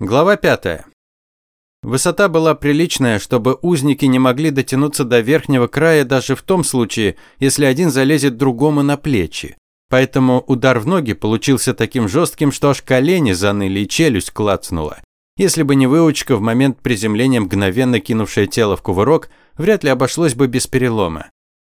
Глава 5. Высота была приличная, чтобы узники не могли дотянуться до верхнего края даже в том случае, если один залезет другому на плечи. Поэтому удар в ноги получился таким жестким, что аж колени заныли и челюсть клацнула. Если бы не выучка в момент приземления, мгновенно кинувшая тело в кувырок, вряд ли обошлось бы без перелома.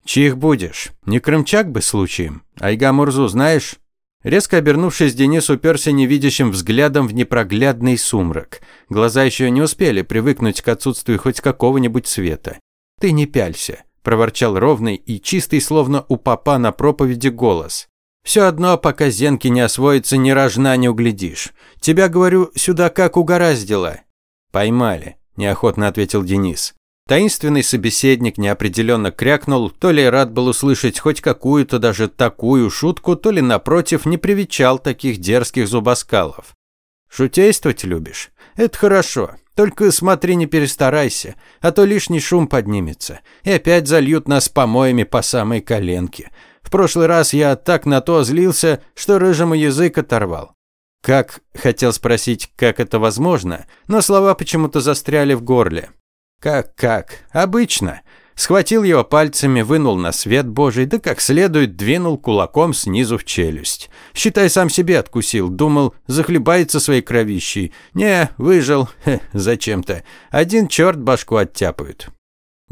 «Чьих будешь? Не крымчак бы случаем? Айга Мурзу знаешь?» Резко обернувшись, Денис уперся невидящим взглядом в непроглядный сумрак. Глаза еще не успели привыкнуть к отсутствию хоть какого-нибудь света. «Ты не пялься», – проворчал ровный и чистый, словно у папа на проповеди голос. «Все одно, пока зенки не освоится, ни рожна не углядишь. Тебя, говорю, сюда как угораздило». «Поймали», – неохотно ответил Денис. Таинственный собеседник неопределенно крякнул, то ли рад был услышать хоть какую-то даже такую шутку, то ли, напротив, не привечал таких дерзких зубоскалов. «Шутействовать любишь? Это хорошо. Только смотри, не перестарайся, а то лишний шум поднимется, и опять зальют нас помоями по самой коленке. В прошлый раз я так на то злился, что рыжему язык оторвал. Как, хотел спросить, как это возможно, но слова почему-то застряли в горле. Как-как? Обычно. Схватил его пальцами, вынул на свет Божий, да как следует двинул кулаком снизу в челюсть. Считай, сам себе откусил, думал, захлебается своей кровищей. Не, выжил, зачем-то. Один черт башку оттяпают.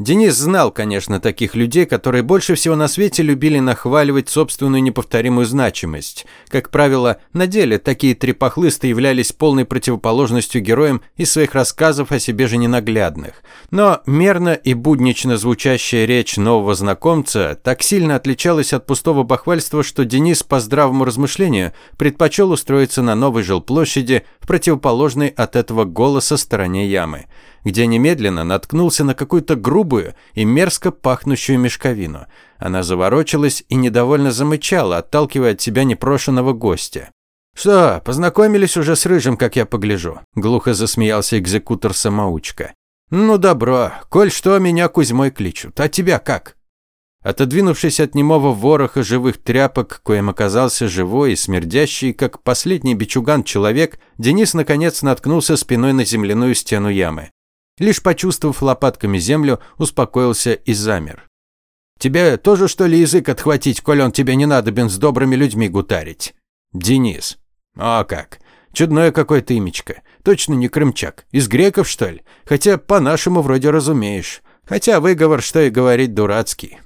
Денис знал, конечно, таких людей, которые больше всего на свете любили нахваливать собственную неповторимую значимость. Как правило, на деле такие трепохлысты являлись полной противоположностью героям из своих рассказов о себе же ненаглядных. Но мерно и буднично звучащая речь нового знакомца так сильно отличалась от пустого бахвальства, что Денис по здравому размышлению предпочел устроиться на новой жилплощади в противоположной от этого голоса стороне ямы где немедленно наткнулся на какую-то грубую и мерзко пахнущую мешковину. Она заворочилась и недовольно замычала, отталкивая от себя непрошенного гостя. «Что, познакомились уже с Рыжим, как я погляжу?» – глухо засмеялся экзекутор-самоучка. «Ну, добро. Коль что, меня Кузьмой кличут. А тебя как?» Отодвинувшись от немого вороха живых тряпок, коим оказался живой и смердящий, как последний бичуган человек, Денис наконец наткнулся спиной на земляную стену ямы. Лишь почувствовав лопатками землю, успокоился и замер. «Тебе тоже, что ли, язык отхватить, коль он тебе не надобен с добрыми людьми гутарить?» «Денис». «А как? Чудное какое-то имечко. Точно не крымчак. Из греков, что ли? Хотя по-нашему вроде разумеешь. Хотя выговор, что и говорить, дурацкий».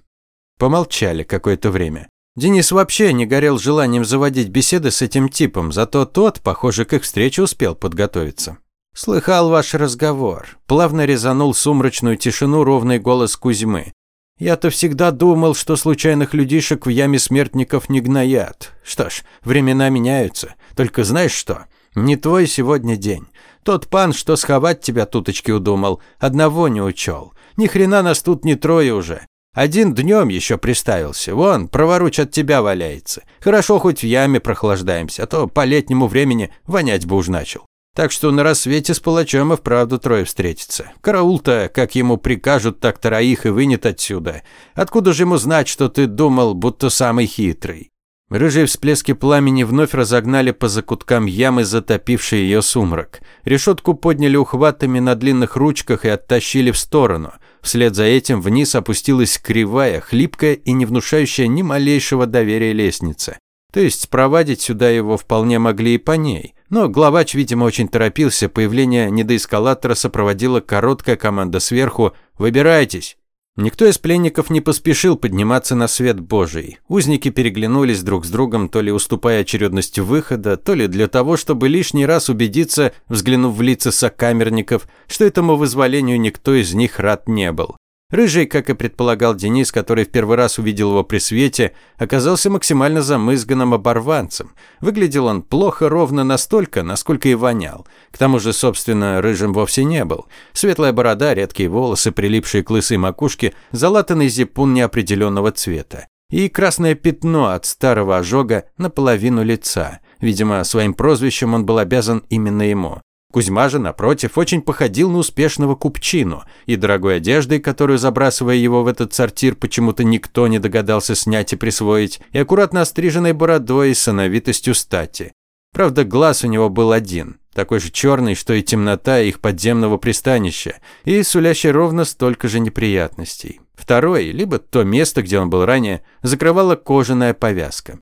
Помолчали какое-то время. Денис вообще не горел желанием заводить беседы с этим типом, зато тот, похоже, к их встрече успел подготовиться. «Слыхал ваш разговор», – плавно резанул сумрачную тишину ровный голос Кузьмы. «Я-то всегда думал, что случайных людишек в яме смертников не гноят. Что ж, времена меняются. Только знаешь что? Не твой сегодня день. Тот пан, что сховать тебя туточки удумал, одного не учел. Ни хрена нас тут не трое уже. Один днем еще приставился. Вон, праворуч от тебя валяется. Хорошо, хоть в яме прохлаждаемся, а то по летнему времени вонять бы уж начал. Так что на рассвете с палачом и вправду трое встретится. Караул-то, как ему прикажут, так троих и вынет отсюда. Откуда же ему знать, что ты думал, будто самый хитрый? Рыжие всплески пламени вновь разогнали по закуткам ямы, затопивший ее сумрак. Решетку подняли ухватами на длинных ручках и оттащили в сторону. Вслед за этим вниз опустилась кривая, хлипкая и не внушающая ни малейшего доверия лестница. То есть спровадить сюда его вполне могли и по ней. Но главач, видимо, очень торопился, появление недоэскалатора сопроводила короткая команда сверху «Выбирайтесь!». Никто из пленников не поспешил подниматься на свет Божий. Узники переглянулись друг с другом, то ли уступая очередность выхода, то ли для того, чтобы лишний раз убедиться, взглянув в лица сокамерников, что этому вызволению никто из них рад не был. Рыжий, как и предполагал Денис, который в первый раз увидел его при свете, оказался максимально замызганным оборванцем. Выглядел он плохо ровно настолько, насколько и вонял. К тому же, собственно, рыжим вовсе не был. Светлая борода, редкие волосы, прилипшие к лысой макушке, залатанный зипун неопределенного цвета. И красное пятно от старого ожога наполовину лица. Видимо, своим прозвищем он был обязан именно ему. Кузьма же, напротив, очень походил на успешного купчину, и дорогой одеждой, которую, забрасывая его в этот сортир, почему-то никто не догадался снять и присвоить, и аккуратно остриженной бородой и сановитостью стати. Правда, глаз у него был один, такой же черный, что и темнота их подземного пристанища, и сулящий ровно столько же неприятностей. Второй, либо то место, где он был ранее, закрывала кожаная повязка.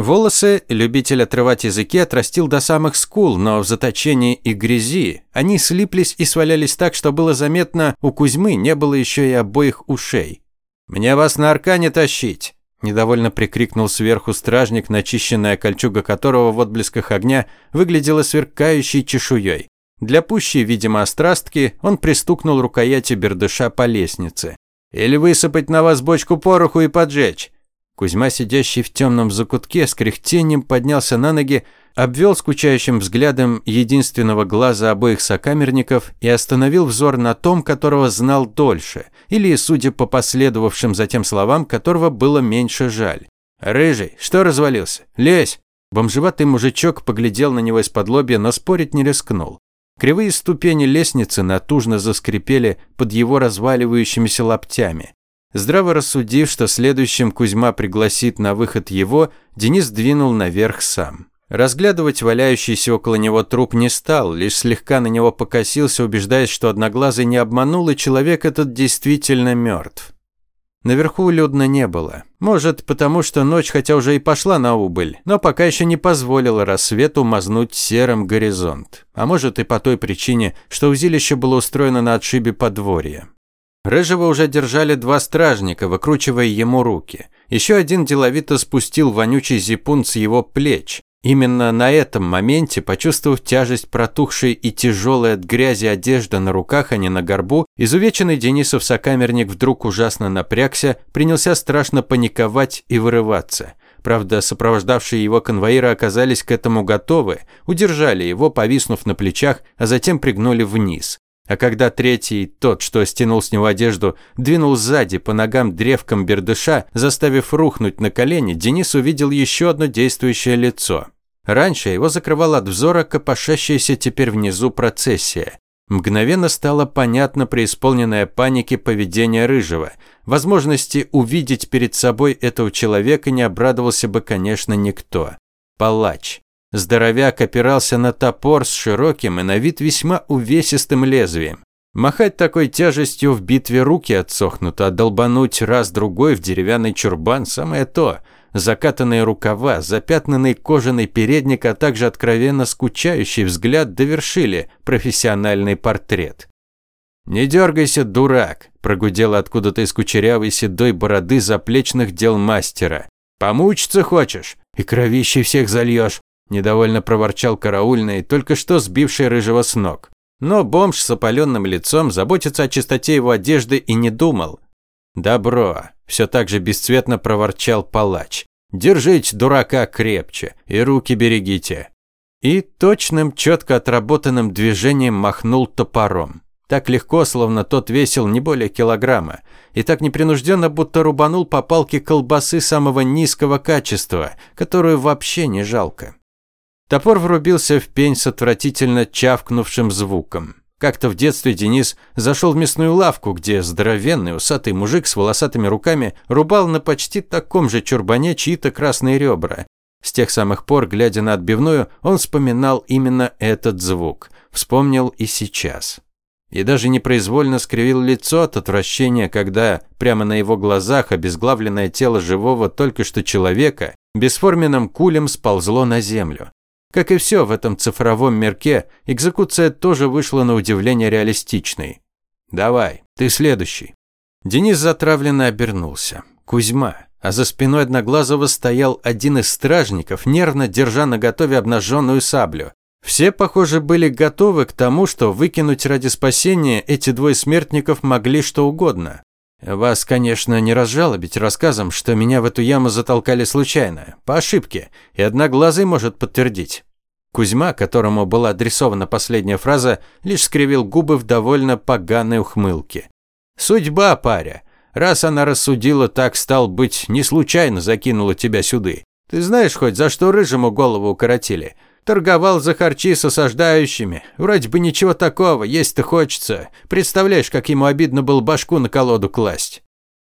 Волосы любитель отрывать языки отрастил до самых скул, но в заточении и грязи они слиплись и свалялись так, что было заметно, у Кузьмы не было еще и обоих ушей. «Мне вас на аркане тащить!» Недовольно прикрикнул сверху стражник, начищенная кольчуга которого в отблесках огня выглядела сверкающей чешуей. Для пущей, видимо, острастки он пристукнул рукоятью бердыша по лестнице. «Или высыпать на вас бочку пороху и поджечь!» Кузьма, сидящий в темном закутке, с кряхтением поднялся на ноги, обвел скучающим взглядом единственного глаза обоих сокамерников и остановил взор на том, которого знал дольше, или, судя по последовавшим затем словам, которого было меньше жаль. «Рыжий, что развалился? Лезь!» Бомжеватый мужичок поглядел на него из-под лобья, но спорить не рискнул. Кривые ступени лестницы натужно заскрипели под его разваливающимися локтями. Здраво рассудив, что следующим Кузьма пригласит на выход его, Денис двинул наверх сам. Разглядывать валяющийся около него труп не стал, лишь слегка на него покосился, убеждаясь, что Одноглазый не обманул, и человек этот действительно мертв. Наверху людно не было. Может, потому что ночь хотя уже и пошла на убыль, но пока еще не позволила рассвету мазнуть серым горизонт. А может и по той причине, что узилище было устроено на отшибе подворья. Рыжего уже держали два стражника, выкручивая ему руки. Еще один деловито спустил вонючий зипун с его плеч. Именно на этом моменте, почувствовав тяжесть протухшей и тяжелой от грязи одежды на руках, а не на горбу, изувеченный Денисов сокамерник вдруг ужасно напрягся, принялся страшно паниковать и вырываться. Правда, сопровождавшие его конвоиры оказались к этому готовы, удержали его, повиснув на плечах, а затем пригнули вниз. А когда третий, тот, что стянул с него одежду, двинул сзади по ногам древком бердыша, заставив рухнуть на колени, Денис увидел еще одно действующее лицо. Раньше его закрывал от взора копошащаяся теперь внизу процессия. Мгновенно стало понятно преисполненное паники поведение Рыжего. Возможности увидеть перед собой этого человека не обрадовался бы, конечно, никто. Палач. Здоровяк опирался на топор с широким и на вид весьма увесистым лезвием. Махать такой тяжестью в битве руки отсохнут, а долбануть раз-другой в деревянный чурбан – самое то. Закатанные рукава, запятнанный кожаный передник, а также откровенно скучающий взгляд довершили профессиональный портрет. «Не дергайся, дурак!» – прогудела откуда-то из кучерявой седой бороды заплечных дел мастера. «Помучиться хочешь? И кровищей всех зальешь. Недовольно проворчал караульный, только что сбивший рыжего с ног. Но бомж с опаленным лицом заботиться о чистоте его одежды и не думал. «Добро!» – все так же бесцветно проворчал палач. «Держите дурака крепче и руки берегите!» И точным, четко отработанным движением махнул топором. Так легко, словно тот весил не более килограмма. И так непринужденно, будто рубанул по палке колбасы самого низкого качества, которую вообще не жалко. Топор врубился в пень с отвратительно чавкнувшим звуком. Как-то в детстве Денис зашел в мясную лавку, где здоровенный усатый мужик с волосатыми руками рубал на почти таком же чурбане чьи-то красные ребра. С тех самых пор, глядя на отбивную, он вспоминал именно этот звук. Вспомнил и сейчас. И даже непроизвольно скривил лицо от отвращения, когда прямо на его глазах обезглавленное тело живого только что человека бесформенным кулем сползло на землю. Как и все в этом цифровом мирке, экзекуция тоже вышла на удивление реалистичной. «Давай, ты следующий». Денис затравленно обернулся. Кузьма. А за спиной Одноглазого стоял один из стражников, нервно держа наготове обнаженную саблю. Все, похоже, были готовы к тому, что выкинуть ради спасения эти двое смертников могли что угодно. Вас, конечно, не разжалобить рассказом, что меня в эту яму затолкали случайно, по ошибке, и Одноглазый может подтвердить. Кузьма, которому была адресована последняя фраза, лишь скривил губы в довольно поганой ухмылке. «Судьба, паря. Раз она рассудила так, стал быть, не случайно закинула тебя сюды. Ты знаешь хоть, за что рыжему голову укоротили? Торговал за харчи с осаждающими. Вроде бы ничего такого, есть-то хочется. Представляешь, как ему обидно было башку на колоду класть.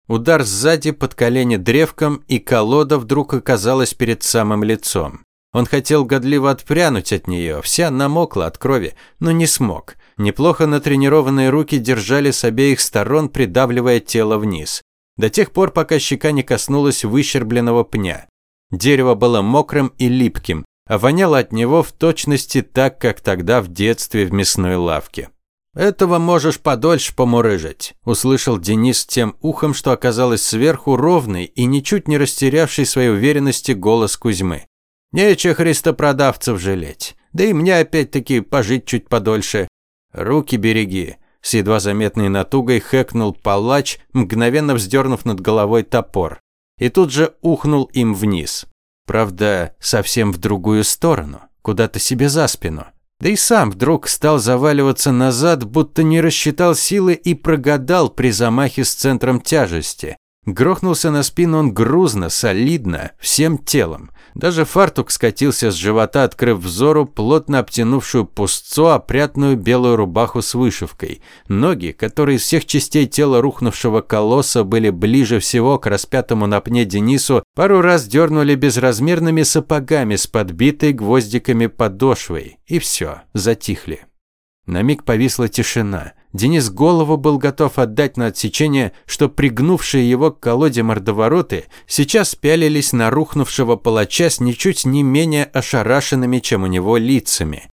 Удар сзади под колени древком, и колода вдруг оказалась перед самым лицом. Он хотел годливо отпрянуть от нее, вся намокла от крови, но не смог. Неплохо натренированные руки держали с обеих сторон, придавливая тело вниз. До тех пор, пока щека не коснулась выщербленного пня. Дерево было мокрым и липким, а воняло от него в точности так, как тогда в детстве в мясной лавке. «Этого можешь подольше помурыжить», – услышал Денис тем ухом, что оказалось сверху ровный и ничуть не растерявший своей уверенности голос Кузьмы. «Нече христопродавцев жалеть. Да и мне опять-таки пожить чуть подольше. Руки береги». С едва заметной натугой хэкнул палач, мгновенно вздернув над головой топор. И тут же ухнул им вниз. Правда, совсем в другую сторону, куда-то себе за спину. Да и сам вдруг стал заваливаться назад, будто не рассчитал силы и прогадал при замахе с центром тяжести. Грохнулся на спину он грузно, солидно, всем телом. Даже фартук скатился с живота, открыв взору плотно обтянувшую пустцо опрятную белую рубаху с вышивкой. Ноги, которые из всех частей тела рухнувшего колосса были ближе всего к распятому на пне Денису, пару раз дернули безразмерными сапогами с подбитой гвоздиками подошвой. И все, затихли. На миг повисла тишина. Денис голову был готов отдать на отсечение, что пригнувшие его к колоде мордовороты сейчас пялились на рухнувшего палача с ничуть не менее ошарашенными, чем у него лицами.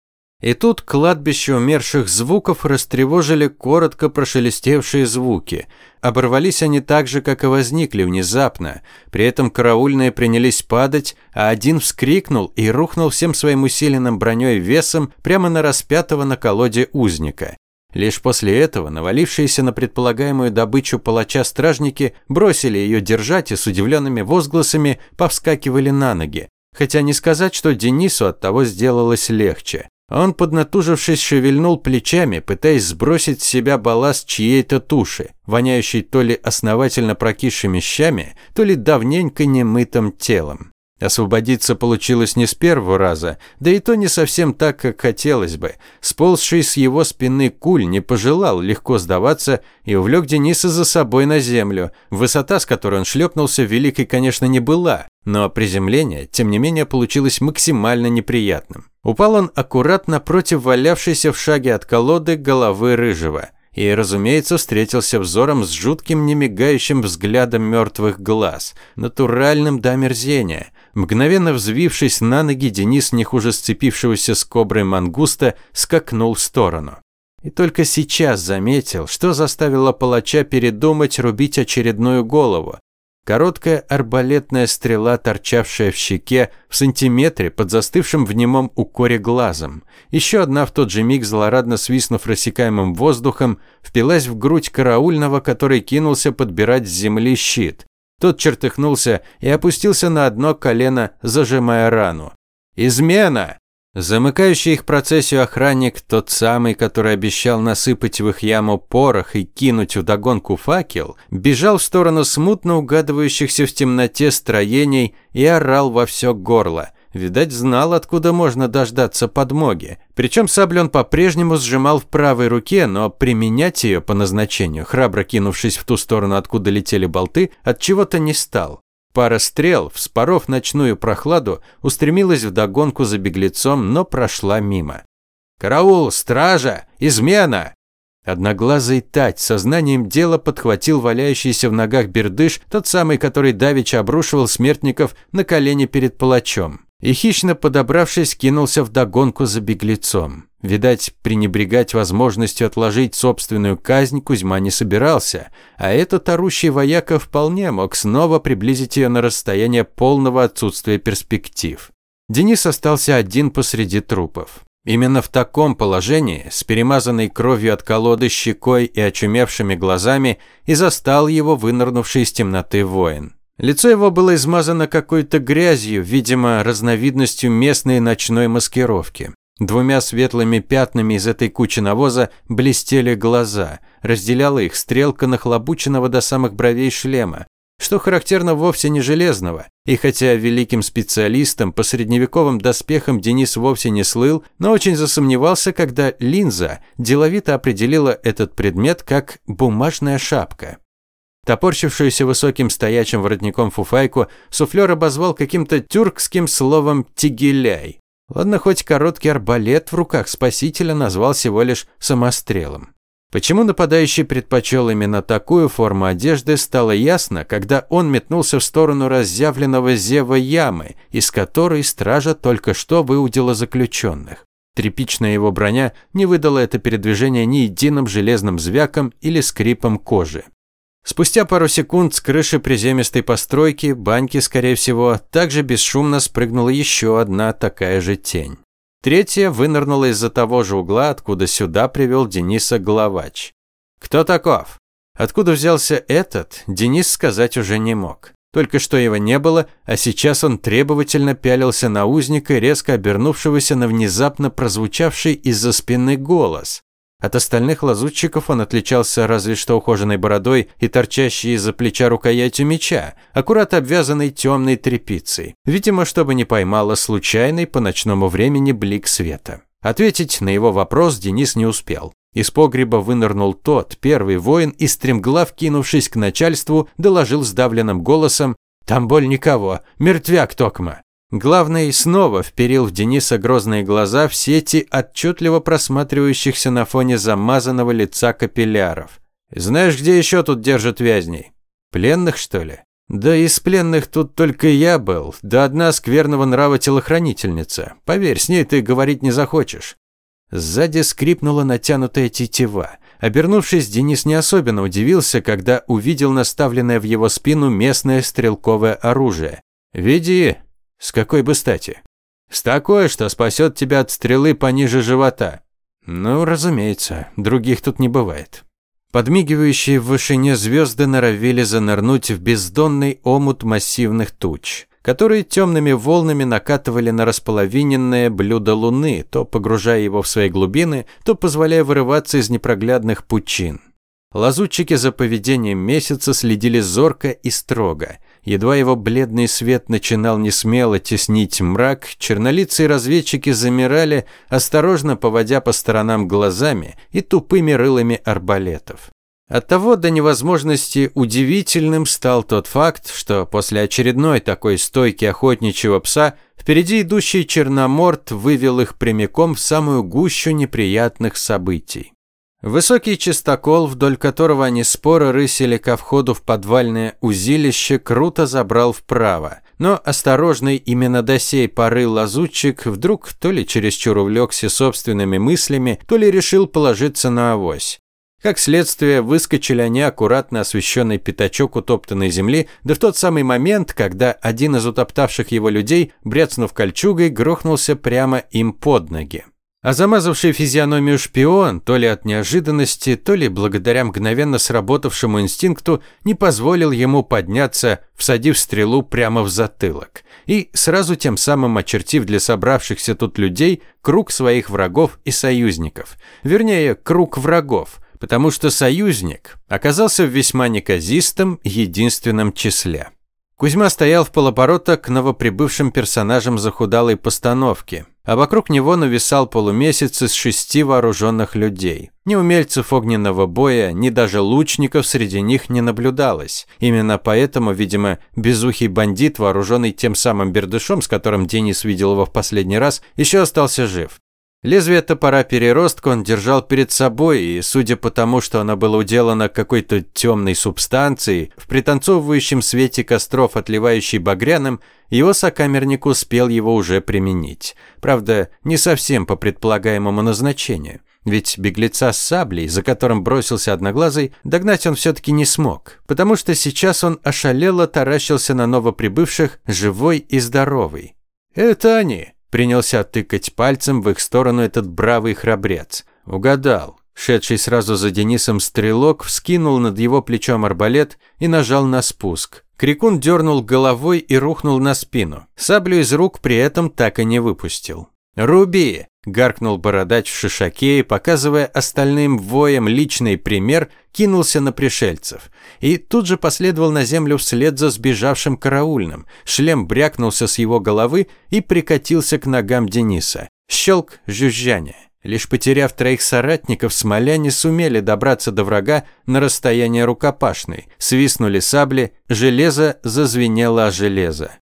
И тут кладбище умерших звуков растревожили коротко прошелестевшие звуки. Оборвались они так же, как и возникли внезапно. При этом караульные принялись падать, а один вскрикнул и рухнул всем своим усиленным броней весом прямо на распятого на колоде узника. Лишь после этого навалившиеся на предполагаемую добычу палача стражники бросили ее держать и с удивленными возгласами повскакивали на ноги. Хотя не сказать, что Денису от того сделалось легче. Он, поднатужившись, шевельнул плечами, пытаясь сбросить с себя балласт чьей-то туши, воняющей то ли основательно прокисшими щами, то ли давненько немытым телом. Освободиться получилось не с первого раза, да и то не совсем так, как хотелось бы. Сползший с его спины куль не пожелал легко сдаваться и увлек Дениса за собой на землю. Высота, с которой он шлепнулся, великой, конечно, не была, но приземление, тем не менее, получилось максимально неприятным. Упал он аккуратно против валявшейся в шаге от колоды головы рыжего – и, разумеется, встретился взором с жутким немигающим взглядом мертвых глаз, натуральным до омерзения. Мгновенно взвившись на ноги, Денис, не хуже сцепившегося с коброй мангуста, скакнул в сторону. И только сейчас заметил, что заставило палача передумать рубить очередную голову. Короткая арбалетная стрела, торчавшая в щеке, в сантиметре под застывшим в немом укоре глазом. Еще одна в тот же миг, злорадно свистнув рассекаемым воздухом, впилась в грудь караульного, который кинулся подбирать с земли щит. Тот чертыхнулся и опустился на одно колено, зажимая рану. «Измена!» Замыкающий их процессию охранник, тот самый, который обещал насыпать в их яму порох и кинуть вдогонку факел, бежал в сторону смутно угадывающихся в темноте строений и орал во все горло. Видать, знал, откуда можно дождаться подмоги. Причем саблю он по-прежнему сжимал в правой руке, но применять ее по назначению, храбро кинувшись в ту сторону, откуда летели болты, от чего-то не стал. Пара стрел, вспоров ночную прохладу, устремилась вдогонку за беглецом, но прошла мимо. «Караул! Стража! Измена!» Одноглазый Тать сознанием дела подхватил валяющийся в ногах бердыш, тот самый, который давеча обрушивал смертников на колени перед палачом и, хищно подобравшись, кинулся в догонку за беглецом. Видать, пренебрегать возможностью отложить собственную казнь Кузьма не собирался, а этот орущий вояка вполне мог снова приблизить ее на расстояние полного отсутствия перспектив. Денис остался один посреди трупов. Именно в таком положении, с перемазанной кровью от колоды щекой и очумевшими глазами, и застал его вынырнувший из темноты воин. Лицо его было измазано какой-то грязью, видимо, разновидностью местной ночной маскировки. Двумя светлыми пятнами из этой кучи навоза блестели глаза, разделяла их стрелка нахлобученного до самых бровей шлема, что характерно вовсе не железного. И хотя великим специалистом по средневековым доспехам Денис вовсе не слыл, но очень засомневался, когда линза деловито определила этот предмет как бумажная шапка. Топорщившуюся высоким стоячим воротником фуфайку суфлер обозвал каким-то тюркским словом «тигеляй». Ладно, хоть короткий арбалет в руках спасителя назвал всего лишь самострелом. Почему нападающий предпочел именно такую форму одежды, стало ясно, когда он метнулся в сторону разъявленного зева ямы, из которой стража только что выудила заключенных. Тряпичная его броня не выдала это передвижение ни единым железным звяком или скрипом кожи. Спустя пару секунд с крыши приземистой постройки, баньки, скорее всего, также бесшумно спрыгнула еще одна такая же тень. Третья вынырнула из-за того же угла, откуда сюда привел Дениса главач. «Кто таков?» Откуда взялся этот, Денис сказать уже не мог. Только что его не было, а сейчас он требовательно пялился на узника, резко обернувшегося на внезапно прозвучавший из-за спины голос. От остальных лазутчиков он отличался разве что ухоженной бородой и торчащей из-за плеча рукоятью меча, аккуратно обвязанной темной тряпицей. Видимо, чтобы не поймала случайный по ночному времени блик света. Ответить на его вопрос Денис не успел. Из погреба вынырнул тот, первый воин, и стремглав кинувшись к начальству, доложил сдавленным голосом «Там боль никого, мертвяк токма». Главный снова вперил в Дениса грозные глаза в сети, отчетливо просматривающихся на фоне замазанного лица капилляров. «Знаешь, где еще тут держат вязней? Пленных, что ли?» «Да из пленных тут только я был, да одна скверного нрава телохранительница. Поверь, с ней ты говорить не захочешь». Сзади скрипнула натянутая тетива. Обернувшись, Денис не особенно удивился, когда увидел наставленное в его спину местное стрелковое оружие. «Веди!» С какой бы стати? С такой, что спасет тебя от стрелы пониже живота. Ну, разумеется, других тут не бывает. Подмигивающие в вышине звезды норовили занырнуть в бездонный омут массивных туч, которые темными волнами накатывали на располовиненное блюдо луны, то погружая его в свои глубины, то позволяя вырываться из непроглядных пучин. Лазутчики за поведением месяца следили зорко и строго – Едва его бледный свет начинал несмело теснить мрак, чернолицые разведчики замирали, осторожно поводя по сторонам глазами и тупыми рылами арбалетов. Оттого до невозможности удивительным стал тот факт, что после очередной такой стойки охотничьего пса впереди идущий черноморт вывел их прямиком в самую гущу неприятных событий. Высокий чистокол, вдоль которого они споро рысили ко входу в подвальное узилище, круто забрал вправо. Но осторожный именно до сей поры лазутчик вдруг то ли чересчур увлекся собственными мыслями, то ли решил положиться на авось. Как следствие, выскочили они аккуратно освещенный пятачок утоптанной земли, да в тот самый момент, когда один из утоптавших его людей, бряцнув кольчугой, грохнулся прямо им под ноги. А замазавший физиономию шпион, то ли от неожиданности, то ли благодаря мгновенно сработавшему инстинкту, не позволил ему подняться, всадив стрелу прямо в затылок. И сразу тем самым очертив для собравшихся тут людей круг своих врагов и союзников. Вернее, круг врагов, потому что союзник оказался в весьма неказистом единственном числе. Кузьма стоял в полоборота к новоприбывшим персонажам захудалой постановки, а вокруг него нависал полумесяц из шести вооруженных людей. Ни умельцев огненного боя, ни даже лучников среди них не наблюдалось. Именно поэтому, видимо, безухий бандит, вооруженный тем самым бердышом, с которым Денис видел его в последний раз, еще остался жив. Лезвие топора переростка он держал перед собой, и, судя по тому, что оно было уделано какой-то темной субстанцией, в пританцовывающем свете костров, отливающей багряным, его сокамерник успел его уже применить. Правда, не совсем по предполагаемому назначению. Ведь беглеца с саблей, за которым бросился одноглазый, догнать он все-таки не смог, потому что сейчас он ошалело таращился на новоприбывших, живой и здоровый. «Это они!» Принялся тыкать пальцем в их сторону этот бравый храбрец. Угадал. Шедший сразу за Денисом стрелок вскинул над его плечом арбалет и нажал на спуск. Крикун дернул головой и рухнул на спину. Саблю из рук при этом так и не выпустил. «Руби!» – гаркнул бородач в шишаке и, показывая остальным воем личный пример, кинулся на пришельцев. И тут же последовал на землю вслед за сбежавшим караульным. Шлем брякнулся с его головы и прикатился к ногам Дениса. Щелк, жужжание. Лишь потеряв троих соратников, смоляне сумели добраться до врага на расстояние рукопашной. Свистнули сабли, железо зазвенело о железо.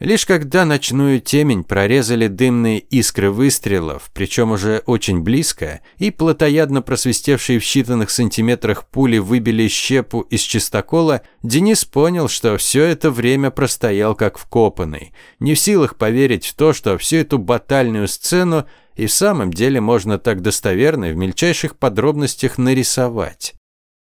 Лишь когда ночную темень прорезали дымные искры выстрелов, причем уже очень близко, и плотоядно просвистевшие в считанных сантиметрах пули выбили щепу из чистокола, Денис понял, что все это время простоял как вкопанный, не в силах поверить в то, что всю эту батальную сцену и в самом деле можно так достоверно в мельчайших подробностях нарисовать.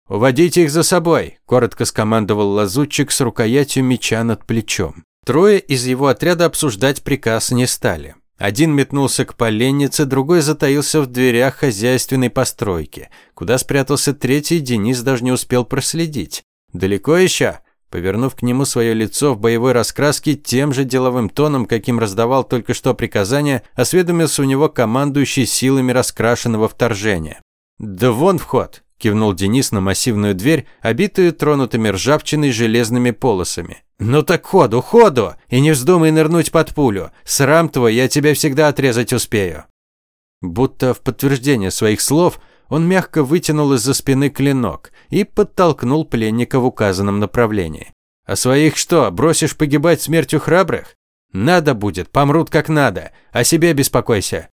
«Уводите их за собой», – коротко скомандовал лазутчик с рукоятью меча над плечом. Трое из его отряда обсуждать приказ не стали. Один метнулся к поленнице, другой затаился в дверях хозяйственной постройки. Куда спрятался третий, Денис даже не успел проследить. «Далеко еще?» Повернув к нему свое лицо в боевой раскраске, тем же деловым тоном, каким раздавал только что приказание, осведомился у него командующий силами раскрашенного вторжения. «Да вон вход!» – кивнул Денис на массивную дверь, обитую тронутыми ржавчиной железными полосами. «Ну так ходу, ходу! И не вздумай нырнуть под пулю! Срам твой, я тебя всегда отрезать успею!» Будто в подтверждение своих слов, он мягко вытянул из-за спины клинок и подтолкнул пленника в указанном направлении. «А своих что, бросишь погибать смертью храбрых? Надо будет, помрут как надо, о себе беспокойся!»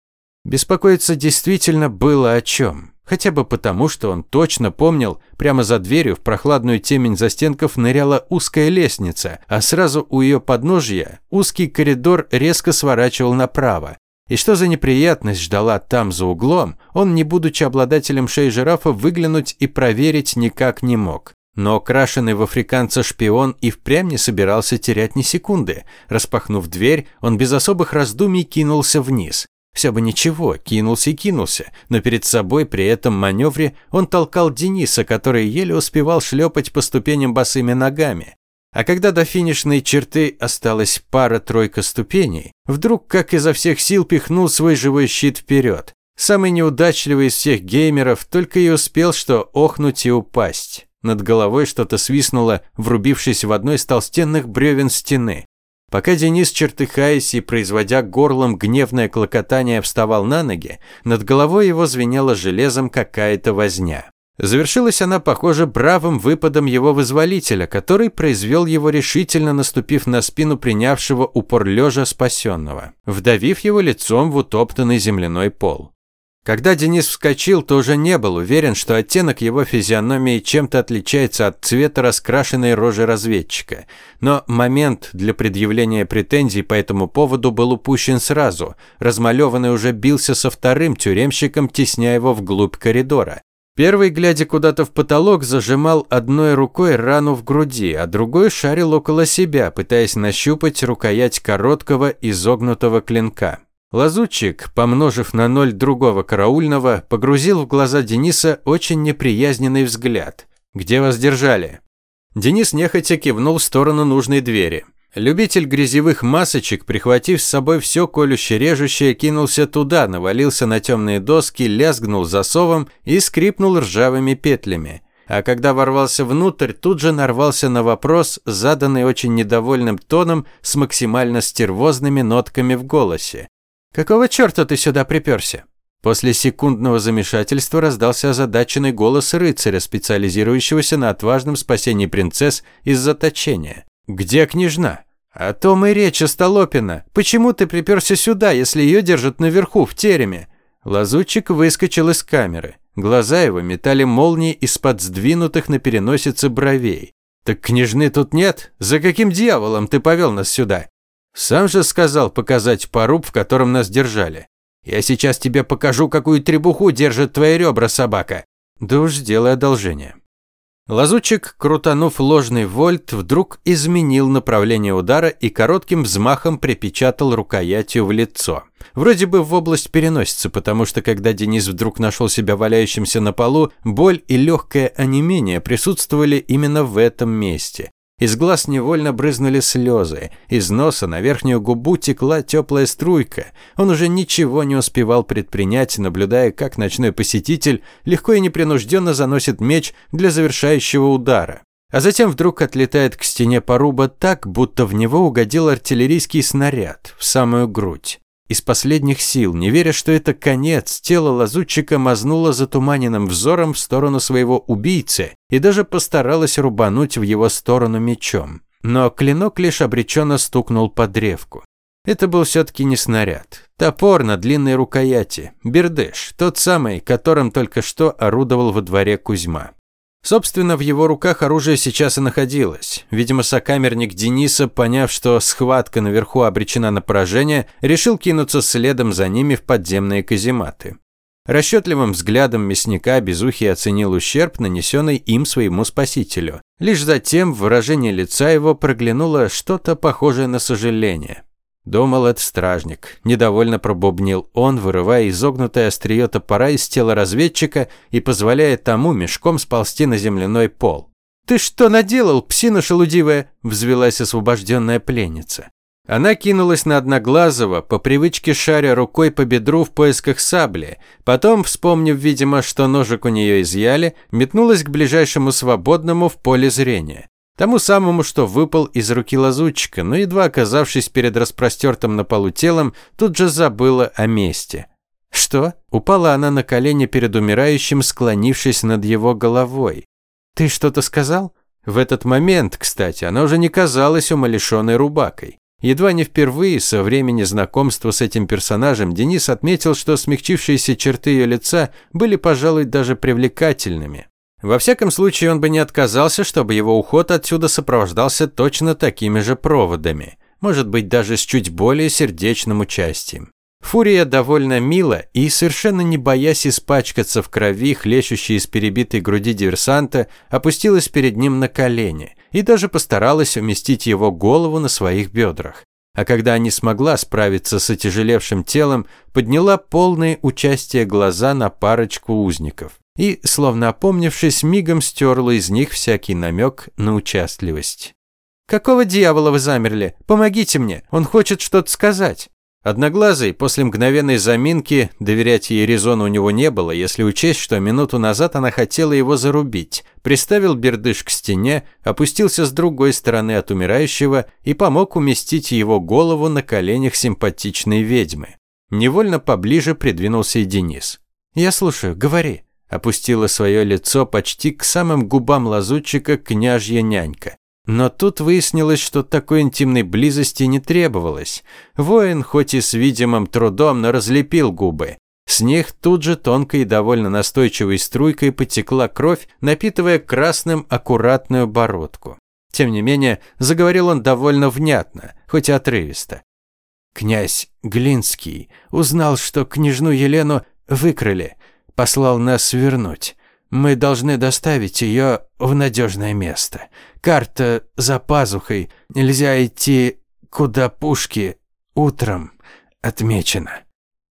Беспокоиться действительно было о чем. Хотя бы потому, что он точно помнил, прямо за дверью в прохладную темень застенков ныряла узкая лестница, а сразу у ее подножья узкий коридор резко сворачивал направо. И что за неприятность ждала там за углом, он, не будучи обладателем шеи жирафа, выглянуть и проверить никак не мог. Но крашеный в африканца шпион и впрямь не собирался терять ни секунды. Распахнув дверь, он без особых раздумий кинулся вниз. Все бы ничего, кинулся и кинулся, но перед собой при этом маневре он толкал Дениса, который еле успевал шлепать по ступеням босыми ногами. А когда до финишной черты осталась пара-тройка ступеней, вдруг как изо всех сил пихнул свой живой щит вперед. Самый неудачливый из всех геймеров только и успел что охнуть и упасть. Над головой что-то свистнуло, врубившись в одно из толстенных бревен стены. Пока Денис, чертыхаясь и производя горлом гневное клокотание, вставал на ноги, над головой его звенела железом какая-то возня. Завершилась она, похоже, бравым выпадом его вызволителя, который произвел его решительно, наступив на спину принявшего упор лежа спасенного, вдавив его лицом в утоптанный земляной пол. Когда Денис вскочил, то уже не был уверен, что оттенок его физиономии чем-то отличается от цвета раскрашенной рожи разведчика. Но момент для предъявления претензий по этому поводу был упущен сразу. Размалеванный уже бился со вторым тюремщиком, тесняя его вглубь коридора. Первый, глядя куда-то в потолок, зажимал одной рукой рану в груди, а другой шарил около себя, пытаясь нащупать рукоять короткого изогнутого клинка. Лазутчик, помножив на ноль другого караульного, погрузил в глаза Дениса очень неприязненный взгляд. «Где вас держали?» Денис нехотя кивнул в сторону нужной двери. Любитель грязевых масочек, прихватив с собой все колюще-режущее, кинулся туда, навалился на темные доски, лязгнул засовом и скрипнул ржавыми петлями. А когда ворвался внутрь, тут же нарвался на вопрос, заданный очень недовольным тоном с максимально стервозными нотками в голосе. «Какого черта ты сюда приперся?» После секундного замешательства раздался озадаченный голос рыцаря, специализирующегося на отважном спасении принцесс из заточения. «Где княжна?» «О том и речь, Остолопина. Почему ты приперся сюда, если ее держат наверху, в тереме?» Лазутчик выскочил из камеры. Глаза его метали молнии из-под сдвинутых на переносице бровей. «Так княжны тут нет? За каким дьяволом ты повел нас сюда?» Сам же сказал показать поруб, в котором нас держали. Я сейчас тебе покажу, какую требуху держит твои ребра, собака. Да уж сделай одолжение. Лазутчик, крутанув ложный вольт, вдруг изменил направление удара и коротким взмахом припечатал рукоятью в лицо. Вроде бы в область переносицы, потому что когда Денис вдруг нашел себя валяющимся на полу, боль и легкое онемение присутствовали именно в этом месте. Из глаз невольно брызнули слезы, из носа на верхнюю губу текла теплая струйка. Он уже ничего не успевал предпринять, наблюдая, как ночной посетитель легко и непринужденно заносит меч для завершающего удара. А затем вдруг отлетает к стене поруба так, будто в него угодил артиллерийский снаряд в самую грудь. Из последних сил, не веря, что это конец, тело лазутчика мазнуло затуманенным взором в сторону своего убийцы и даже постаралось рубануть в его сторону мечом. Но клинок лишь обреченно стукнул по древку. Это был все-таки не снаряд. Топор на длинной рукояти. Бердыш, тот самый, которым только что орудовал во дворе Кузьма. Собственно, в его руках оружие сейчас и находилось. Видимо, сокамерник Дениса, поняв, что схватка наверху обречена на поражение, решил кинуться следом за ними в подземные казематы. Расчетливым взглядом мясника Безухий оценил ущерб, нанесенный им своему спасителю. Лишь затем в выражении лица его проглянуло что-то похожее на сожаление. Думал, это стражник. Недовольно пробубнил он, вырывая изогнутое острие топора из тела разведчика и позволяя тому мешком сползти на земляной пол. «Ты что наделал, псина шелудивая?» – взвелась освобожденная пленница. Она кинулась на Одноглазого, по привычке шаря рукой по бедру в поисках сабли. Потом, вспомнив, видимо, что ножик у нее изъяли, метнулась к ближайшему свободному в поле зрения. Тому самому, что выпал из руки лазутчика, но едва оказавшись перед распростертым на полу телом, тут же забыла о месте. «Что?» – упала она на колени перед умирающим, склонившись над его головой. «Ты что-то сказал?» В этот момент, кстати, она уже не казалась умалишенной рубакой. Едва не впервые со времени знакомства с этим персонажем Денис отметил, что смягчившиеся черты ее лица были, пожалуй, даже привлекательными. Во всяком случае, он бы не отказался, чтобы его уход отсюда сопровождался точно такими же проводами, может быть, даже с чуть более сердечным участием. Фурия довольно мило и, совершенно не боясь испачкаться в крови, хлещущей из перебитой груди диверсанта, опустилась перед ним на колени и даже постаралась уместить его голову на своих бедрах. А когда не смогла справиться с отяжелевшим телом, подняла полное участие глаза на парочку узников и, словно опомнившись, мигом стерла из них всякий намек на участливость. «Какого дьявола вы замерли? Помогите мне, он хочет что-то сказать». Одноглазый, после мгновенной заминки, доверять ей резону у него не было, если учесть, что минуту назад она хотела его зарубить, приставил бердыш к стене, опустился с другой стороны от умирающего и помог уместить его голову на коленях симпатичной ведьмы. Невольно поближе придвинулся и Денис. «Я слушаю, говори» опустила свое лицо почти к самым губам лазутчика княжья нянька. Но тут выяснилось, что такой интимной близости не требовалось. Воин, хоть и с видимым трудом, но разлепил губы. С них тут же тонкой и довольно настойчивой струйкой потекла кровь, напитывая красным аккуратную бородку. Тем не менее, заговорил он довольно внятно, хоть и отрывисто. Князь Глинский узнал, что княжну Елену выкрали послал нас вернуть. Мы должны доставить ее в надежное место. Карта за пазухой. Нельзя идти, куда пушки утром отмечено.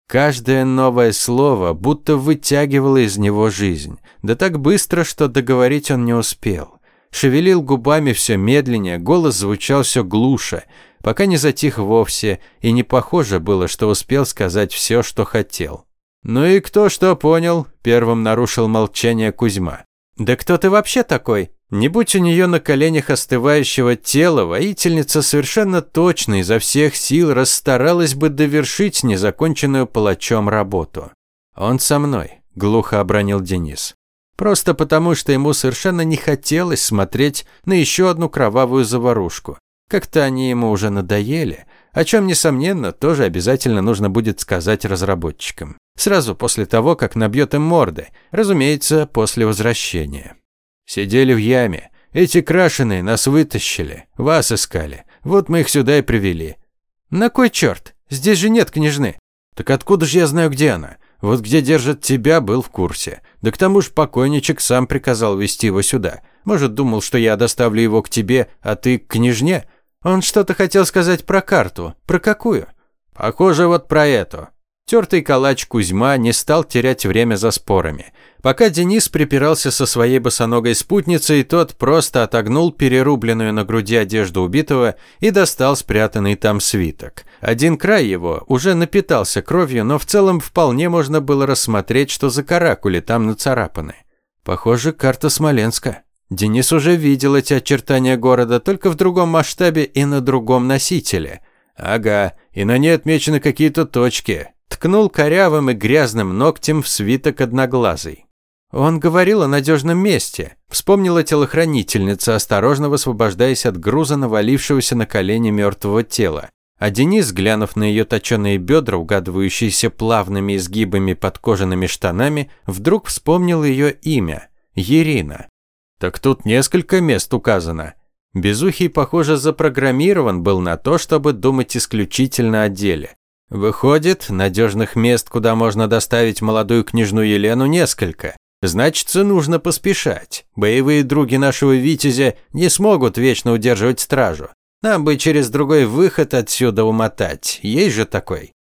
Каждое новое слово будто вытягивало из него жизнь. Да так быстро, что договорить он не успел. Шевелил губами все медленнее, голос звучал все глуше, пока не затих вовсе, и не похоже было, что успел сказать все, что хотел. «Ну и кто что понял?» – первым нарушил молчание Кузьма. «Да кто ты вообще такой?» Не будь у нее на коленях остывающего тела, воительница совершенно точно изо всех сил расстаралась бы довершить незаконченную палачом работу. «Он со мной», – глухо обронил Денис. Просто потому, что ему совершенно не хотелось смотреть на еще одну кровавую заварушку. Как-то они ему уже надоели, о чем, несомненно, тоже обязательно нужно будет сказать разработчикам. Сразу после того, как набьет им морды, разумеется, после возвращения. Сидели в яме. Эти крашеные нас вытащили, вас искали. Вот мы их сюда и привели. На кой черт? Здесь же нет княжны. Так откуда же я знаю, где она? Вот где держат тебя, был в курсе. Да к тому же покойничек сам приказал вести его сюда. Может, думал, что я доставлю его к тебе, а ты к княжне? Он что-то хотел сказать про карту. Про какую? Похоже, вот про эту. Тертый калач Кузьма не стал терять время за спорами. Пока Денис припирался со своей босоногой спутницей, тот просто отогнул перерубленную на груди одежду убитого и достал спрятанный там свиток. Один край его уже напитался кровью, но в целом вполне можно было рассмотреть, что за каракули там нацарапаны. Похоже, карта Смоленска. Денис уже видел эти очертания города, только в другом масштабе и на другом носителе. Ага, и на ней отмечены какие-то точки. Ткнул корявым и грязным ногтем в свиток одноглазый. Он говорил о надежном месте. Вспомнила телохранительница, осторожно высвобождаясь от груза, навалившегося на колени мертвого тела. А Денис, глянув на ее точеные бедра, угадывающиеся плавными изгибами под кожаными штанами, вдруг вспомнил ее имя – Ирина. Так тут несколько мест указано. Безухий, похоже, запрограммирован был на то, чтобы думать исключительно о деле. Выходит, надежных мест, куда можно доставить молодую княжну Елену, несколько. Значится, нужно поспешать. Боевые други нашего Витязя не смогут вечно удерживать стражу. Нам бы через другой выход отсюда умотать. Есть же такой.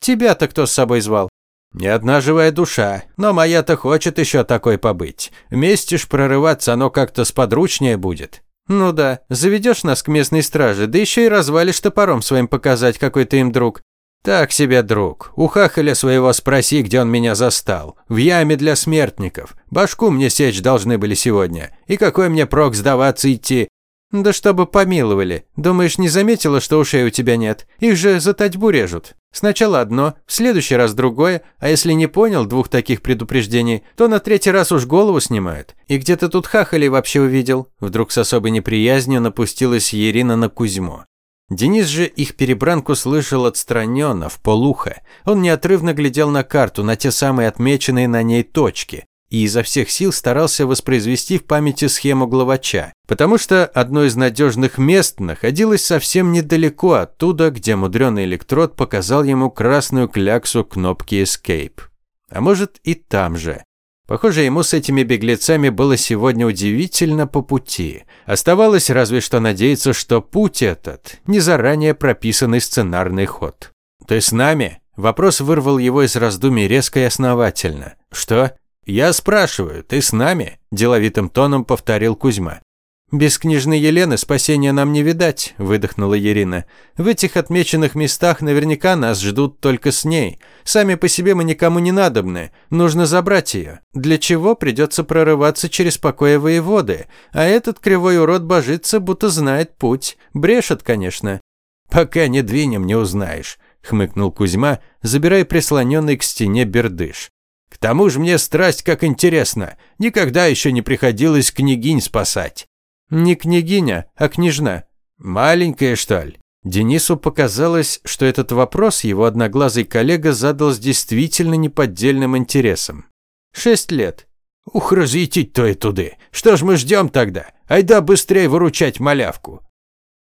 Тебя-то кто с собой звал? Ни одна живая душа, но моя-то хочет еще такой побыть. Вместе ж прорываться оно как-то сподручнее будет. Ну да, заведешь нас к местной страже, да еще и развалишь топором своим показать, какой ты им друг. «Так себе, друг. У хахаля своего спроси, где он меня застал. В яме для смертников. Башку мне сечь должны были сегодня. И какой мне прок сдаваться идти? Да чтобы помиловали. Думаешь, не заметила, что ушей у тебя нет? Их же за татьбу режут. Сначала одно, в следующий раз другое, а если не понял двух таких предупреждений, то на третий раз уж голову снимают. И где ты тут хахалей вообще увидел? Вдруг с особой неприязнью напустилась Ерина на Кузьму. Денис же их перебранку слышал отстраненно, в полухо. Он неотрывно глядел на карту, на те самые отмеченные на ней точки, и изо всех сил старался воспроизвести в памяти схему главача, потому что одно из надежных мест находилось совсем недалеко оттуда, где мудреный электрод показал ему красную кляксу кнопки Escape. А может и там же. Похоже, ему с этими беглецами было сегодня удивительно по пути. Оставалось разве что надеяться, что путь этот – не заранее прописанный сценарный ход. «Ты с нами?» Вопрос вырвал его из раздумий резко и основательно. «Что?» «Я спрашиваю, ты с нами?» – деловитым тоном повторил Кузьма. «Без княжны Елены спасения нам не видать», – выдохнула Ирина. «В этих отмеченных местах наверняка нас ждут только с ней. Сами по себе мы никому не надобны. Нужно забрать ее. Для чего придется прорываться через покоя воеводы? А этот кривой урод божится, будто знает путь. Брешет, конечно». «Пока не двинем, не узнаешь», – хмыкнул Кузьма, забирая прислоненный к стене бердыш. «К тому же мне страсть как интересно. Никогда еще не приходилось княгинь спасать». Не княгиня, а княжна. Маленькая, что ли? Денису показалось, что этот вопрос его одноглазый коллега задал с действительно неподдельным интересом. Шесть лет. Ух, разъетить то и туды. Что ж мы ждем тогда? Айда быстрее выручать малявку.